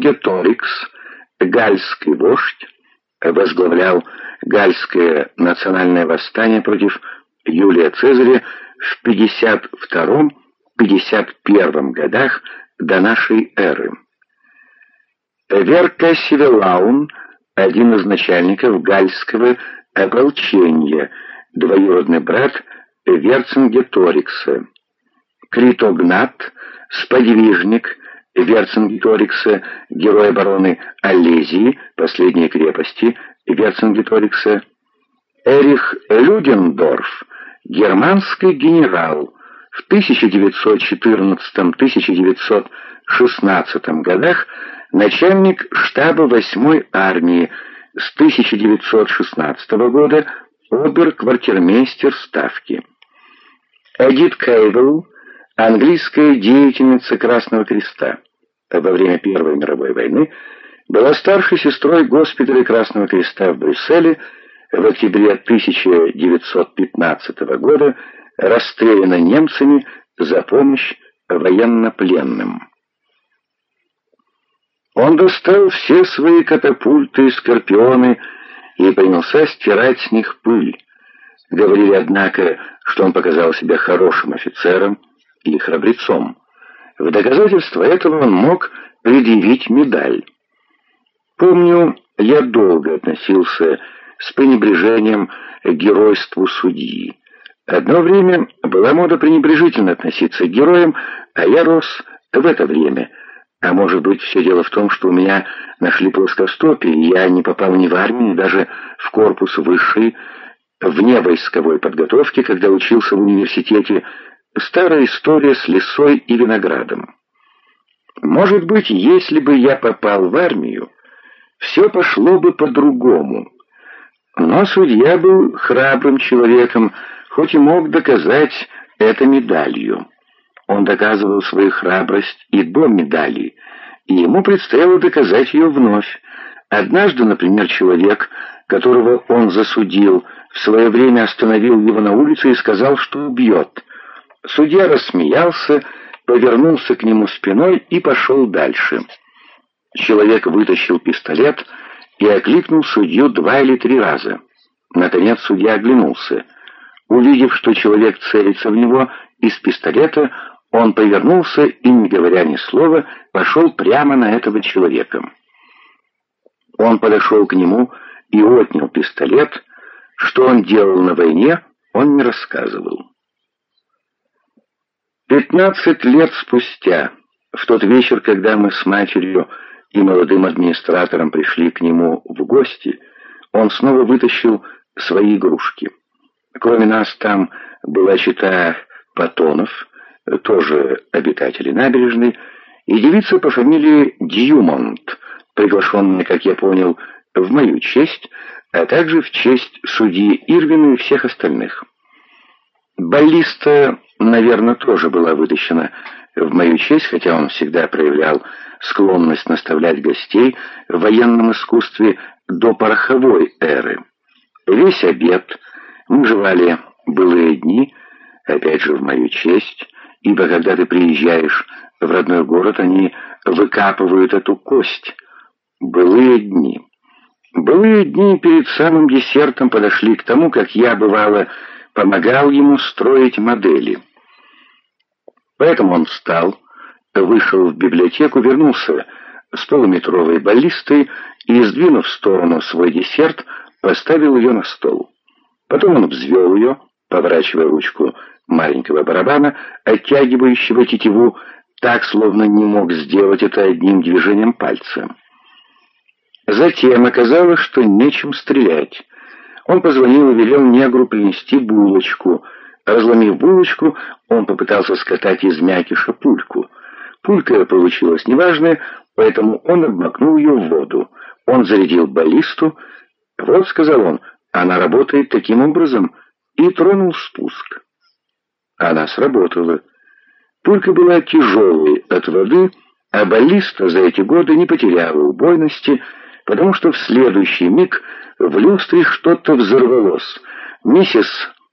Верцингеторикс, гальский вождь, возглавлял гальское национальное восстание против Юлия Цезаря в 52-51 годах до нашей эры. Верка Севелаун, один из начальников гальского ополчения, двоюродный брат Верцингеторикса. Критогнат, сподвижник Верцингеторикса, герой обороны Аллезии, последней крепости Верцингеторикса. Эрих Людендорф, германский генерал, в 1914-1916 годах начальник штаба 8-й армии, с 1916 года обер-квартирмейстер Ставки. Эдит Кейвелл, английская деятельница Красного Креста, во время Первой мировой войны была старшей сестрой госпиталя Красного Креста в Брюсселе, в октябре 1915 года расстреляна немцами за помощь военнопленным. Он достал все свои катапульты и скорпионы и принялся стирать с них пыль. Говорили, однако, что он показал себя хорошим офицером и храбрецом. В доказательство этого он мог предъявить медаль. Помню, я долго относился с пренебрежением к геройству судьи. Одно время была мода пренебрежительно относиться к героям, а я рос в это время. А может быть, все дело в том, что у меня нашли плоскостопие, и я не попал ни в армию, ни даже в корпус высший, вне войсковой подготовки, когда учился в университете, старая история с лесой и виноградом. Может быть, если бы я попал в армию, все пошло бы по-другому. Но судья был храбрым человеком, хоть и мог доказать это медалью. Он доказывал свою храбрость и до медали, и ему предстояло доказать ее вновь. Однажды, например, человек, которого он засудил, в свое время остановил его на улице и сказал, что убьет. Судья рассмеялся, повернулся к нему спиной и пошел дальше. Человек вытащил пистолет и окликнул судью два или три раза. Наконец судья оглянулся. Увидев, что человек целится в него из пистолета, он повернулся и, не говоря ни слова, пошел прямо на этого человека. Он подошел к нему и отнял пистолет, что он делал на войне, он не рассказывал. Пятнадцать лет спустя, в тот вечер, когда мы с матерью и молодым администратором пришли к нему в гости, он снова вытащил свои игрушки. Кроме нас там была чита Патонов, тоже обитатели набережной, и девица по фамилии Дьюмонт, приглашенная, как я понял, в мою честь, а также в честь судьи Ирвина и всех остальных. Баллиста, наверное, тоже была вытащена в мою честь, хотя он всегда проявлял склонность наставлять гостей в военном искусстве до пороховой эры. Весь обед мы жевали былые дни, опять же в мою честь, ибо когда ты приезжаешь в родной город, они выкапывают эту кость. Былые дни. Былые дни перед самым десертом подошли к тому, как я, бывало, помогал ему строить модели. Поэтому он встал, вышел в библиотеку, вернулся с полуметровой баллистой и, сдвинув в сторону свой десерт, поставил ее на стол. Потом он взвел ее, поворачивая ручку маленького барабана, оттягивающего тетиву, так, словно не мог сделать это одним движением пальца. Затем оказалось, что нечем стрелять. Он позвонил и велел негру принести булочку. Разломив булочку, он попытался скатать из мякиша пульку. Пулька получилась неважная, поэтому он обмакнул ее в воду. Он зарядил баллисту. «Вот», — сказал он, — «она работает таким образом», и тронул спуск. Она сработала. Пулька была тяжелой от воды, а баллиста за эти годы не потеряла убойности, потому что в следующий миг в люстре что-то взорвалось. Миссис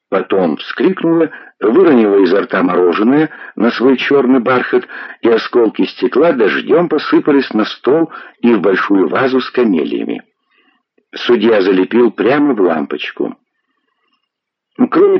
Потом вскрикнула, выронила изо рта мороженое на свой черный бархат, и осколки стекла дождем посыпались на стол и в большую вазу с камелиями. Судья залепил прямо в лампочку. Кроме того,